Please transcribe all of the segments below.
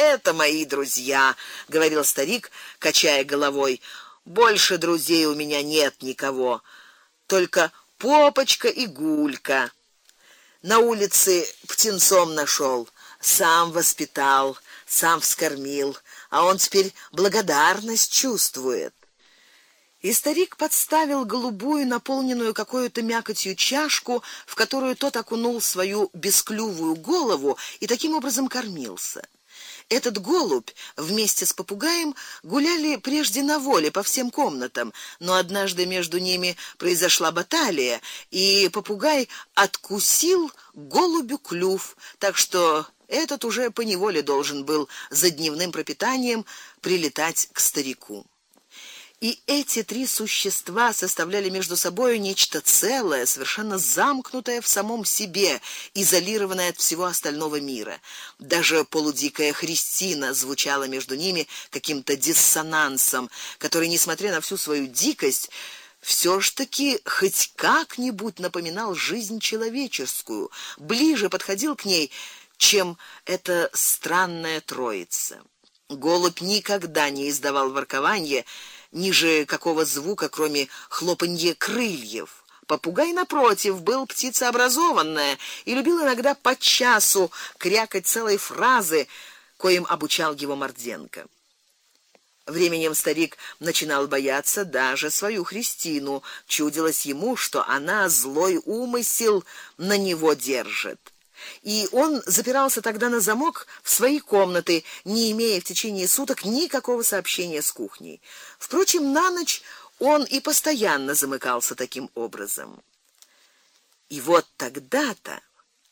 Это мои друзья, говорил старик, качая головой. Больше друзей у меня нет никого, только попочка и гулька. На улице птенцом нашел, сам воспитал, сам вскормил, а он теперь благодарность чувствует. И старик подставил голубую, наполненную какой-то мякотью чашку, в которую тот окунул свою бесклювую голову и таким образом кормился. Этот голубь вместе с попугаем гуляли прежде на воле по всем комнатам, но однажды между ними произошла баталия, и попугай откусил голубю клюв, так что этот уже по неволе должен был за дневным пропитанием прилетать к старику. И эти три существа составляли между собой нечто целое, совершенно замкнутое в самом себе, изолированное от всего остального мира. Даже полудикая Христина звучала между ними каким-то диссонансом, который, несмотря на всю свою дикость, все ж таки хоть как-нибудь напоминал жизнь человеческую, ближе подходил к ней, чем эта странная троица. Голубь никогда не издавал воркования, ниже какого звука, кроме хлопанья крыльев. Попугай напротив был птицеобразованная и любил иногда по часу крякать целые фразы, коим обучал его Морденко. Временем старик начинал бояться даже свою Христину, чудилось ему, что она злой умысел на него держит и он запирался тогда на замок в свои комнаты, не имея в течение суток никакого сообщения с кухней. Впрочем, на ночь он и постоянно замыкался таким образом. И вот тогда-то,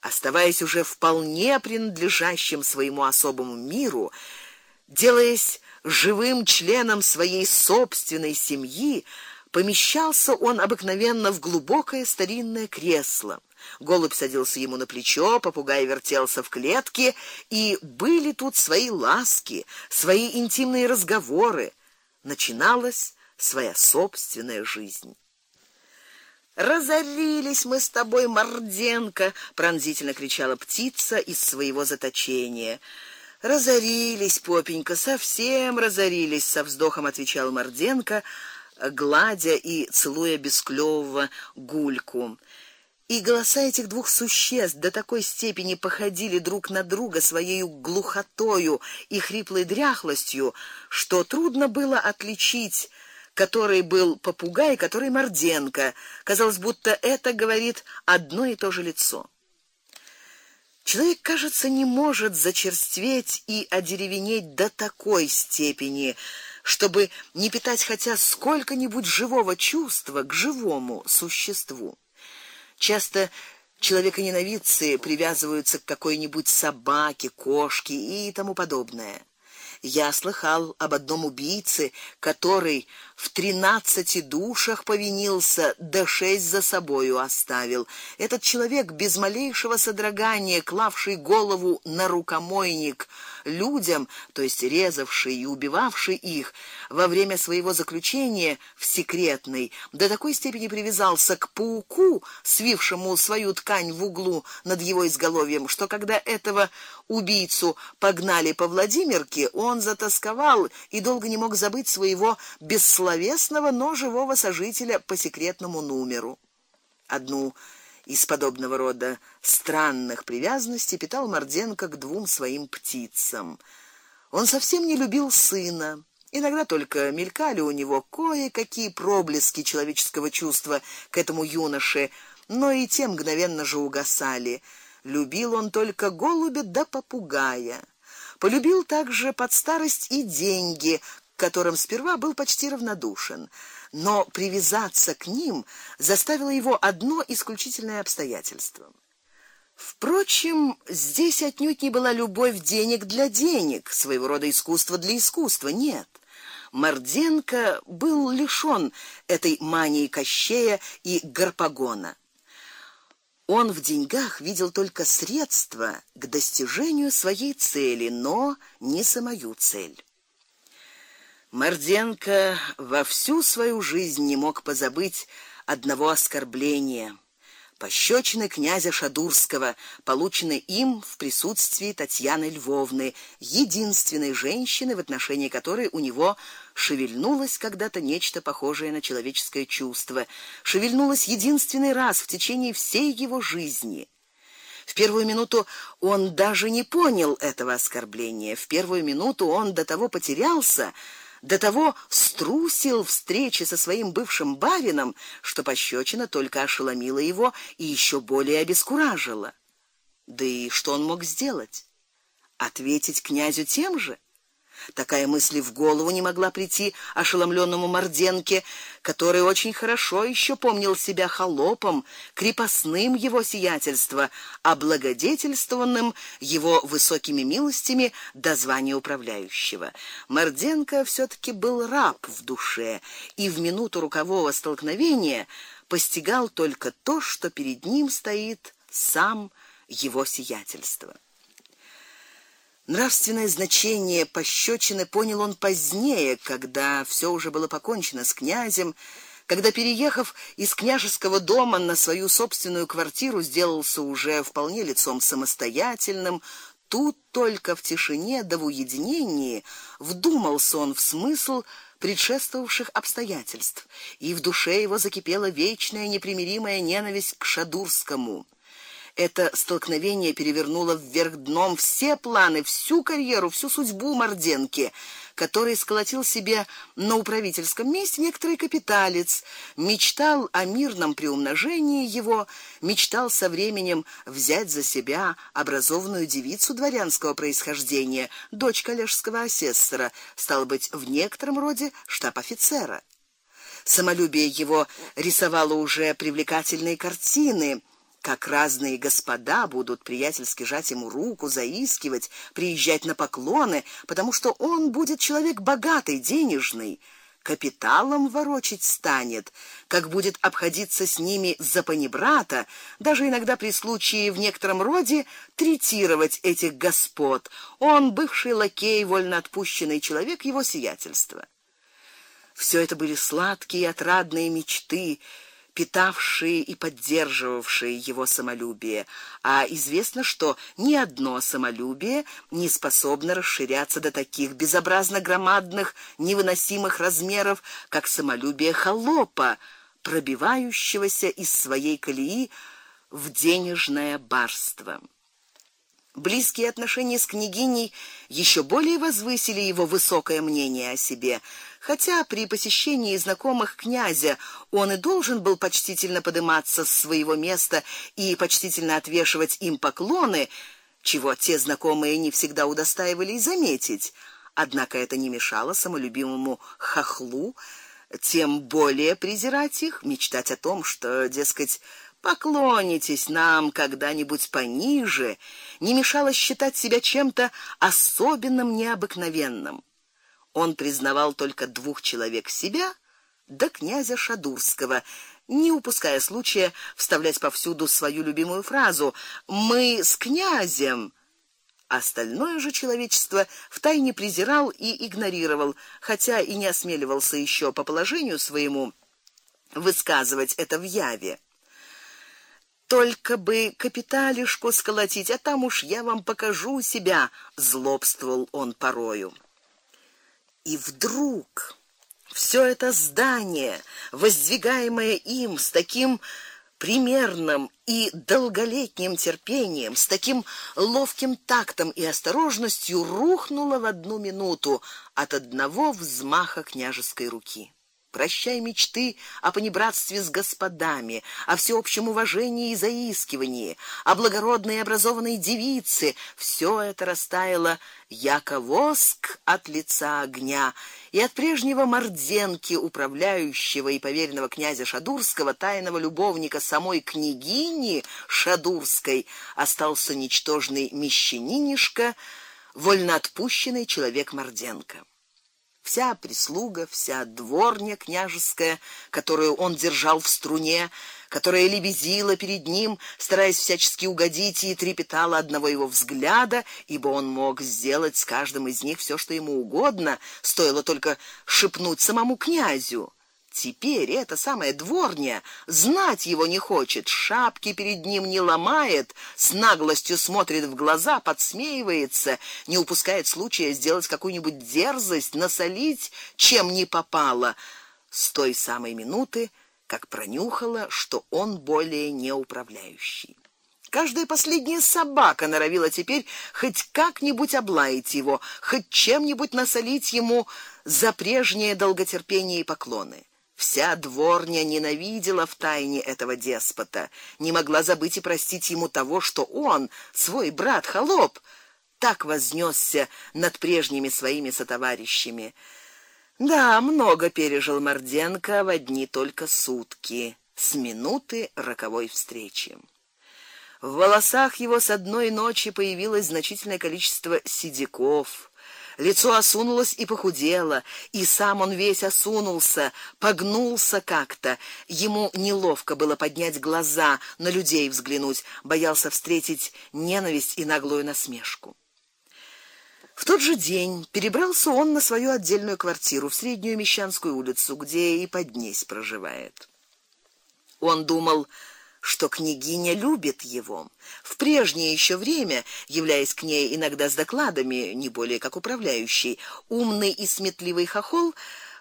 оставаясь уже вполне принадлежащим своему особому миру, делаясь живым членом своей собственной семьи, помещался он обыкновенно в глубокое старинное кресло Голубь садился ему на плечо, попугай вертелся в клетке, и были тут свои ласки, свои интимные разговоры. Начиналась своя собственная жизнь. Разорились мы с тобой, Морденко, пронзительно кричала птица из своего заточения. Разорились, попенька, совсем разорились, со вздохом отвечал Морденко, гладя и целуя бесклёвого гульку. И голоса этих двух существ до такой степени походили друг на друга своей глухотою и хриплой дряхлостью, что трудно было отличить, который был попугай, который Морденко. Казалось, будто это говорит одно и то же лицо. Человек, кажется, не может зачерстветь и одеревенеть до такой степени, чтобы не питать хотя сколько-нибудь живого чувства к живому существу. Часто человеконенавидцы привязываются к какой-нибудь собаке, кошке и тому подобное. Я слыхал об одном убийце, который в тринадцати душах повинился, да шесть за собою оставил. Этот человек без малейшего содрогания, клавший голову на рукомойник людям, то есть резавший и убивавший их во время своего заключения в секретной, до такой степени привязался к пауку, свившему свою ткань в углу над его изголовьем, что когда этого убийцу погнали по Владимирке, он затосковал и долго не мог забыть своего бессловесного, но живого сожителя по секретному номеру. Одну из подобного рода странных привязанностей питал Морденко к двум своим птицам. Он совсем не любил сына. Иногда только мелькали у него кое-какие проблески человеческого чувства к этому юноше, но и те мгновенно же угасали. Любил он только голубя да попугая. Полюбил также под старость и деньги, которым сперва был почти равнодушен но привязаться к ним заставило его одно исключительное обстоятельство. Впрочем, здесь отнюдь не была любовь денег для денег, своего рода искусство для искусства, нет. Морденко был лишён этой мании Кощея и Гарпагона. Он в деньгах видел только средства к достижению своей цели, но не самую цель. Морденко во всю свою жизнь не мог позабыть одного оскорбления, пощечины князя Шадурского, полученные им в присутствии Татьяны Львовны, единственной женщины, в отношении которой у него шевельнулось когда-то нечто похожее на человеческое чувство, шевельнулось единственный раз в течение всей его жизни. В первую минуту он даже не понял этого оскорбления. В первую минуту он до того потерялся, до того струсил встречи со своим бывшим барином, что пощечина только ошеломила его и еще более обескуражила. Да и что он мог сделать? Ответить князю тем же? Такая мысль в голову не могла прийти ошеломленному Морденке, который очень хорошо еще помнил себя холопом, крепостным его сиятельства, облагодетельствованным его высокими милостями до звания управляющего. Морденко все таки был раб в душе, и в минуту рукового столкновения постигал только то, что перед ним стоит сам его сиятельство. Нравственное значение пощечины понял он позднее, когда все уже было покончено с князем, когда переехав из княжеского дома на свою собственную квартиру, сделался уже вполне лицом самостоятельным. Тут только в тишине да в уединении вдумался он в смысл предшествовавших обстоятельств, и в душе его закипела вечная непримиримая ненависть к Шадурскому. Это столкновение перевернуло вверх дном все планы, всю карьеру, всю судьбу Морденки, который сколотил себе на управительском месте некоторый капиталец, мечтал о мирном приумножении его, мечтал со временем взять за себя образованную девицу дворянского происхождения, дочь коллежского асессора, стал быть, в некотором роде штаб-офицера. Самолюбие его рисовало уже привлекательные картины как разные господа будут приятельски жать ему руку, заискивать, приезжать на поклоны, потому что он будет человек богатый, денежный, капиталом ворочить станет, как будет обходиться с ними за панибрата, даже иногда при случае в некотором роде третировать этих господ. Он бывший лакей, вольно отпущенный человек его сиятельства. Все это были сладкие и отрадные мечты, питавшие и поддерживавшие его самолюбие, а известно, что ни одно самолюбие не способно расширяться до таких безобразно громадных, невыносимых размеров, как самолюбие холопа, пробивающегося из своей колеи в денежное барство. Близкие отношения с княгиней еще более возвысили его высокое мнение о себе, хотя при посещении знакомых князя он и должен был почтительно подниматься с своего места и почтительно отвешивать им поклоны, чего те знакомые не всегда удостаивались заметить. Однако это не мешало самолюбимому хохлу тем более презирать их, мечтать о том, что, дескать, поклонитесь нам когда-нибудь пониже, не мешало считать себя чем-то особенным, необыкновенным. Он признавал только двух человек себя, да князя Шадурского, не упуская случая вставлять повсюду свою любимую фразу: "Мы с князем" Остальное же человечество втайне презирал и игнорировал, хотя и не осмеливался еще по положению своему высказывать это в яве. Только бы капиталишку сколотить, а там уж я вам покажу себя, злобствовал он порою. И вдруг все это здание, воздвигаемое им с таким примерным и долголетним терпением, с таким ловким тактом и осторожностью рухнуло в одну минуту от одного взмаха княжеской руки. Прощай мечты о понебратстве с господами, о всеобщем уважении и заискивании, о благородной и образованной девице. Все это растаяло яко воск от лица огня, и от прежнего морденки управляющего и поверенного князя Шадурского, тайного любовника самой княгини Шадурской, остался ничтожный мещанинишка, вольноотпущенный человек Морденко вся прислуга, вся дворня княжеская, которую он держал в струне, которая лебезила перед ним, стараясь всячески угодить и трепетала одного его взгляда, ибо он мог сделать с каждым из них все, что ему угодно, стоило только шепнуть самому князю. Теперь эта самая дворня знать его не хочет, шапки перед ним не ломает, с наглостью смотрит в глаза, подсмеивается, не упускает случая сделать какую-нибудь дерзость, насолить, чем не попало. С той самой минуты, как пронюхала, что он более не управляющий. Каждая последняя собака норовила теперь хоть как-нибудь облаять его, хоть чем-нибудь насолить ему за прежнее долготерпение и поклоны. Вся дворня ненавидела в тайне этого деспота, не могла забыть и простить ему того, что он, свой брат холоп, так вознесся над прежними своими сотоварищами. Да, много пережил Морденко в одни только сутки с минуты роковой встречи. В волосах его с одной ночи появилось значительное количество седиков. Лицо осунулось и похудело, и сам он весь осунулся, погнулся как-то. Ему неловко было поднять глаза, на людей взглянуть, боялся встретить ненависть и наглую насмешку. В тот же день перебрался он на свою отдельную квартиру в Среднюю Мещанскую улицу, где и поднесь проживает. Он думал, что княгиня любит его. В прежнее еще время, являясь к ней иногда с докладами, не более как управляющий, умный и сметливый хохол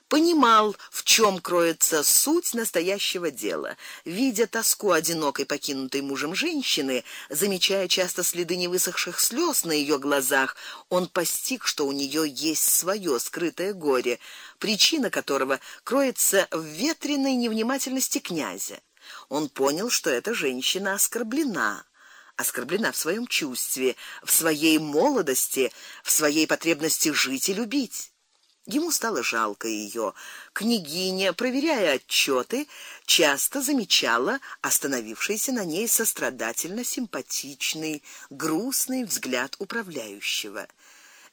понимал, в чем кроется суть настоящего дела. Видя тоску одинокой покинутой мужем женщины, замечая часто следы невысохших слез на ее глазах, он постиг, что у нее есть свое скрытое горе, причина которого кроется в ветреной невнимательности князя. Он понял, что эта женщина оскорблена, оскорблена в своем чувстве, в своей молодости, в своей потребности жить и любить. Ему стало жалко ее. Княгиня, проверяя отчеты, часто замечала остановившийся на ней сострадательно симпатичный, грустный взгляд управляющего.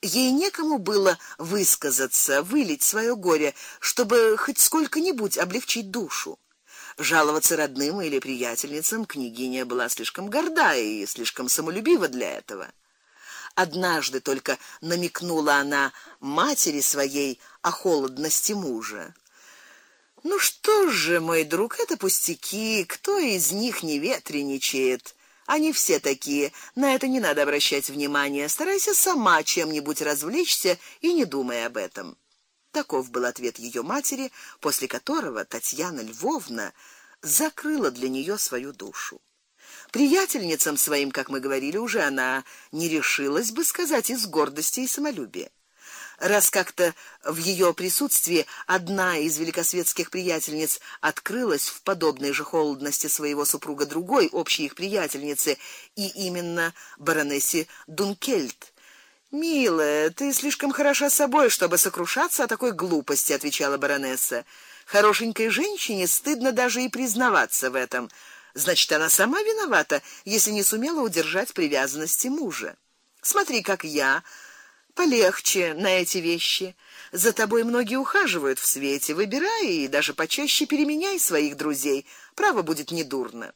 Ей некому было высказаться, вылить свое горе, чтобы хоть сколько-нибудь облегчить душу. Жаловаться родным или приятельницам княгиня была слишком горда и слишком самолюбива для этого. Однажды только намекнула она матери своей о холодности мужа. Ну что же, мой друг, это пустяки, кто из них не ветреничает? Они все такие. На это не надо обращать внимания. Старайся сама чем-нибудь развлечься и не думай об этом. Таков был ответ ее матери, после которого Татьяна Львовна закрыла для нее свою душу. Приятельницам своим, как мы говорили, уже она не решилась бы сказать из гордости и самолюбия. Раз как-то в ее присутствии одна из великосветских приятельниц открылась в подобной же холодности своего супруга другой общей их приятельнице, и именно баронессе Дункельт, Милая, ты слишком хороша собой, чтобы сокрушаться о такой глупости, отвечала баронесса. Хорошенькой женщине стыдно даже и признаваться в этом. Значит, она сама виновата, если не сумела удержать привязанности мужа. Смотри, как я, полегче на эти вещи. За тобой многие ухаживают в свете, выбирай и даже почаще переменяй своих друзей. Право будет недурно.